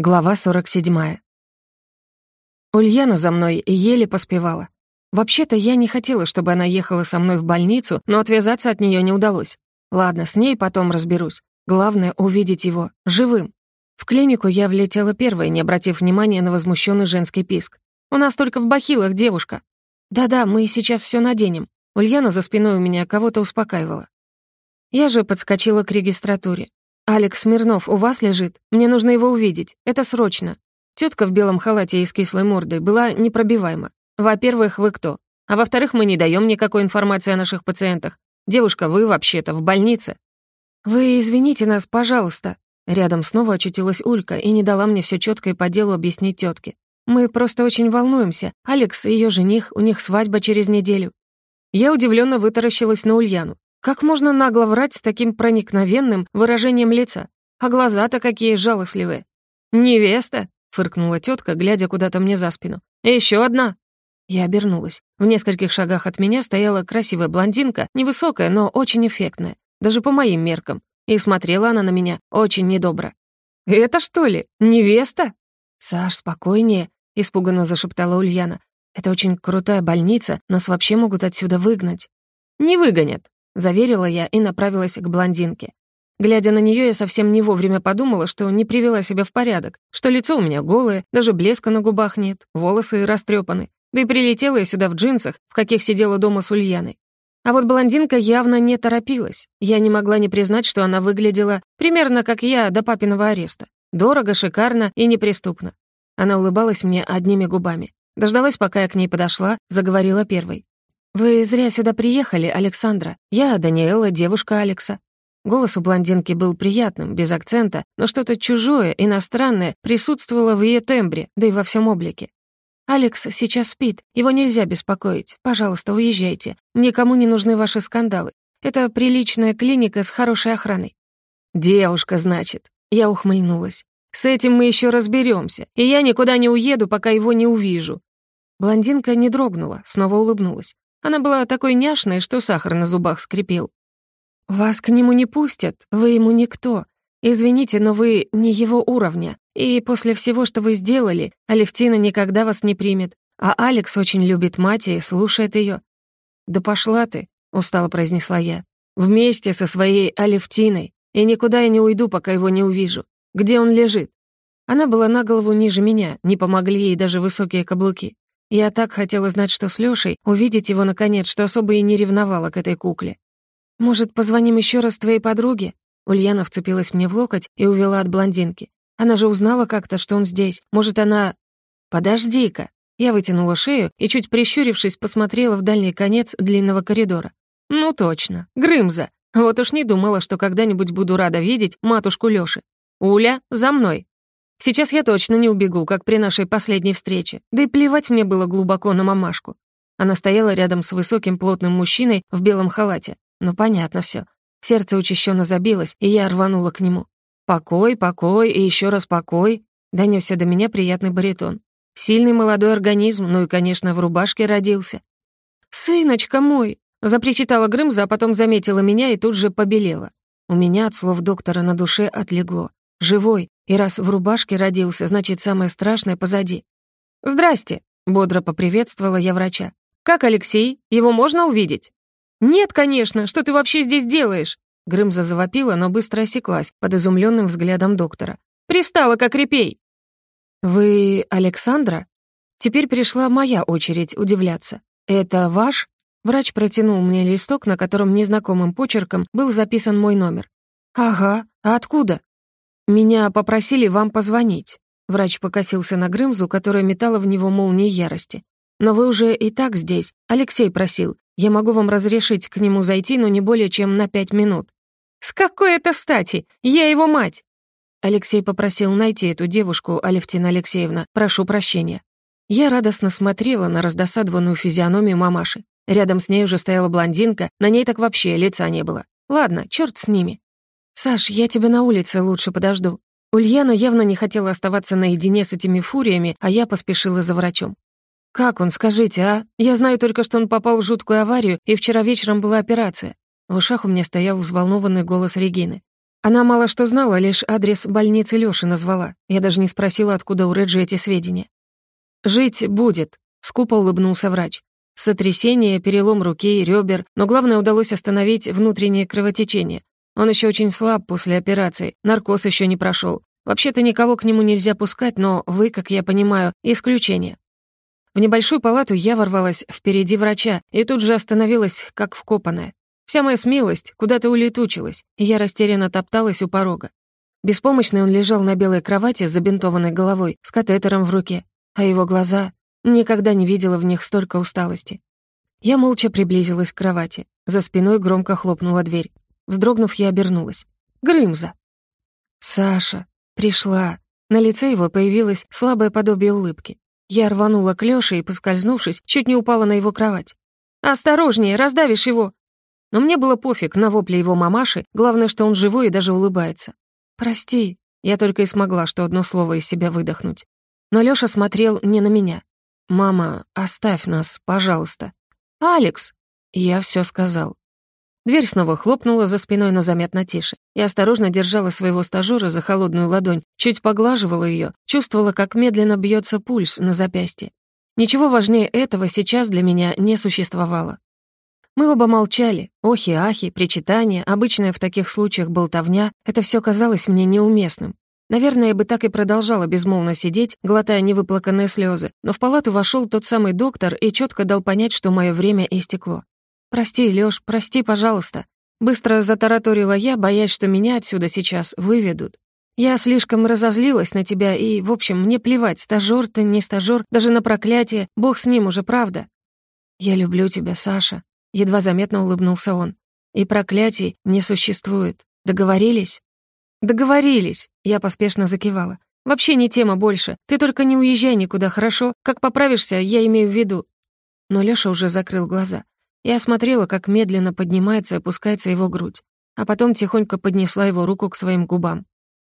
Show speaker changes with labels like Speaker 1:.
Speaker 1: Глава 47. Ульяна за мной еле поспевала. Вообще-то я не хотела, чтобы она ехала со мной в больницу, но отвязаться от нее не удалось. Ладно, с ней потом разберусь. Главное — увидеть его живым. В клинику я влетела первой, не обратив внимания на возмущенный женский писк. «У нас только в бахилах девушка». «Да-да, мы сейчас все наденем». Ульяна за спиной у меня кого-то успокаивала. Я же подскочила к регистратуре. «Алекс Смирнов у вас лежит? Мне нужно его увидеть. Это срочно». Тетка в белом халате и с кислой мордой была непробиваема. «Во-первых, вы кто? А во-вторых, мы не даем никакой информации о наших пациентах. Девушка, вы вообще-то в больнице». «Вы извините нас, пожалуйста». Рядом снова очутилась Улька и не дала мне все четко и по делу объяснить тетке. «Мы просто очень волнуемся. Алекс и ее жених, у них свадьба через неделю». Я удивленно вытаращилась на Ульяну. Как можно нагло врать с таким проникновенным выражением лица? А глаза-то какие жалостливые. «Невеста?» — фыркнула тетка, глядя куда-то мне за спину. Еще одна!» Я обернулась. В нескольких шагах от меня стояла красивая блондинка, невысокая, но очень эффектная, даже по моим меркам. И смотрела она на меня очень недобро. «Это что ли, невеста?» «Саш, спокойнее», — испуганно зашептала Ульяна. «Это очень крутая больница, нас вообще могут отсюда выгнать». «Не выгонят», заверила я и направилась к блондинке. Глядя на нее, я совсем не вовремя подумала, что не привела себя в порядок, что лицо у меня голое, даже блеска на губах нет, волосы растрепаны. Да и прилетела я сюда в джинсах, в каких сидела дома с Ульяной. А вот блондинка явно не торопилась. Я не могла не признать, что она выглядела примерно как я до папиного ареста. Дорого, шикарно и неприступно. Она улыбалась мне одними губами. Дождалась, пока я к ней подошла, заговорила первой. «Вы зря сюда приехали, Александра. Я Даниэла, девушка Алекса». Голос у блондинки был приятным, без акцента, но что-то чужое, иностранное присутствовало в ее тембре, да и во всем облике. «Алекс сейчас спит, его нельзя беспокоить. Пожалуйста, уезжайте. Никому не нужны ваши скандалы. Это приличная клиника с хорошей охраной». «Девушка, значит». Я ухмыльнулась. «С этим мы еще разберемся, и я никуда не уеду, пока его не увижу». Блондинка не дрогнула, снова улыбнулась. Она была такой няшной, что сахар на зубах скрипел. «Вас к нему не пустят, вы ему никто. Извините, но вы не его уровня. И после всего, что вы сделали, Алевтина никогда вас не примет. А Алекс очень любит мать и слушает ее. «Да пошла ты», — устало произнесла я. «Вместе со своей Алевтиной. И никуда я не уйду, пока его не увижу. Где он лежит?» Она была на голову ниже меня, не помогли ей даже высокие каблуки. Я так хотела знать, что с Лёшей, увидеть его наконец, что особо и не ревновала к этой кукле. «Может, позвоним ещё раз твоей подруге?» Ульяна вцепилась мне в локоть и увела от блондинки. Она же узнала как-то, что он здесь. Может, она... «Подожди-ка!» Я вытянула шею и, чуть прищурившись, посмотрела в дальний конец длинного коридора. «Ну точно, Грымза! Вот уж не думала, что когда-нибудь буду рада видеть матушку Лёши. Уля, за мной!» Сейчас я точно не убегу, как при нашей последней встрече. Да и плевать мне было глубоко на мамашку. Она стояла рядом с высоким плотным мужчиной в белом халате. Ну, понятно все. Сердце учащенно забилось, и я рванула к нему. «Покой, покой и еще раз покой», — донесся до меня приятный баритон. «Сильный молодой организм, ну и, конечно, в рубашке родился». «Сыночка мой!» — запричитала Грымза, а потом заметила меня и тут же побелела. У меня от слов доктора на душе отлегло. Живой, и раз в рубашке родился, значит, самое страшное позади. «Здрасте», — бодро поприветствовала я врача. «Как Алексей? Его можно увидеть?» «Нет, конечно, что ты вообще здесь делаешь?» Грымза завопила, но быстро осеклась под изумленным взглядом доктора. «Пристала, как репей!» «Вы Александра?» Теперь пришла моя очередь удивляться. «Это ваш?» Врач протянул мне листок, на котором незнакомым почерком был записан мой номер. «Ага, а откуда?» «Меня попросили вам позвонить». Врач покосился на Грымзу, которая метала в него молнии ярости. «Но вы уже и так здесь. Алексей просил. Я могу вам разрешить к нему зайти, но не более чем на пять минут». «С какой это стати? Я его мать!» Алексей попросил найти эту девушку, Алевтина Алексеевна. Прошу прощения. Я радостно смотрела на раздосадованную физиономию мамаши. Рядом с ней уже стояла блондинка, на ней так вообще лица не было. Ладно, черт с ними. «Саш, я тебя на улице лучше подожду». Ульяна явно не хотела оставаться наедине с этими фуриями, а я поспешила за врачом. «Как он, скажите, а? Я знаю только, что он попал в жуткую аварию, и вчера вечером была операция». В ушах у меня стоял взволнованный голос Регины. Она мало что знала, лишь адрес больницы Лёши назвала. Я даже не спросила, откуда у Реджи эти сведения. «Жить будет», — скупо улыбнулся врач. Сотрясение, перелом руки ребер, но главное удалось остановить внутреннее кровотечение. Он еще очень слаб после операции, наркоз еще не прошел. Вообще-то никого к нему нельзя пускать, но вы, как я понимаю, исключение. В небольшую палату я ворвалась впереди врача и тут же остановилась, как вкопанная. Вся моя смелость куда-то улетучилась, и я растерянно топталась у порога. Беспомощный он лежал на белой кровати с забинтованной головой, с катетером в руке, а его глаза... Никогда не видела в них столько усталости. Я молча приблизилась к кровати. За спиной громко хлопнула дверь. Вздрогнув, я обернулась. Грымза. «Саша, пришла». На лице его появилось слабое подобие улыбки. Я рванула к Лёше и, поскользнувшись, чуть не упала на его кровать. «Осторожнее, раздавишь его!» Но мне было пофиг на вопли его мамаши, главное, что он живой и даже улыбается. «Прости», я только и смогла что одно слово из себя выдохнуть. Но Лёша смотрел не на меня. «Мама, оставь нас, пожалуйста». «Алекс!» Я всё сказал. Дверь снова хлопнула за спиной, но заметно тише. Я осторожно держала своего стажёра за холодную ладонь, чуть поглаживала её, чувствовала, как медленно бьётся пульс на запястье. Ничего важнее этого сейчас для меня не существовало. Мы оба молчали. Охи-ахи, причитания, обычная в таких случаях болтовня — это все казалось мне неуместным. Наверное, я бы так и продолжала безмолвно сидеть, глотая невыплаканные слезы, но в палату вошел тот самый доктор и четко дал понять, что мое время истекло. «Прости, Лёш, прости, пожалуйста». Быстро затараторила я, боясь, что меня отсюда сейчас выведут. Я слишком разозлилась на тебя, и, в общем, мне плевать, стажёр ты, не стажёр, даже на проклятие, бог с ним уже, правда. Я люблю тебя, Саша, Едва заметно улыбнулся он. «И проклятий не существует. Договорились?» «Договорились!» Я поспешно закивала. «Вообще не тема больше. Ты только не уезжай никуда, хорошо? Как поправишься, я имею в виду». Но Лёша уже закрыл глаза. Я смотрела, как медленно поднимается и опускается его грудь, а потом тихонько поднесла его руку к своим губам.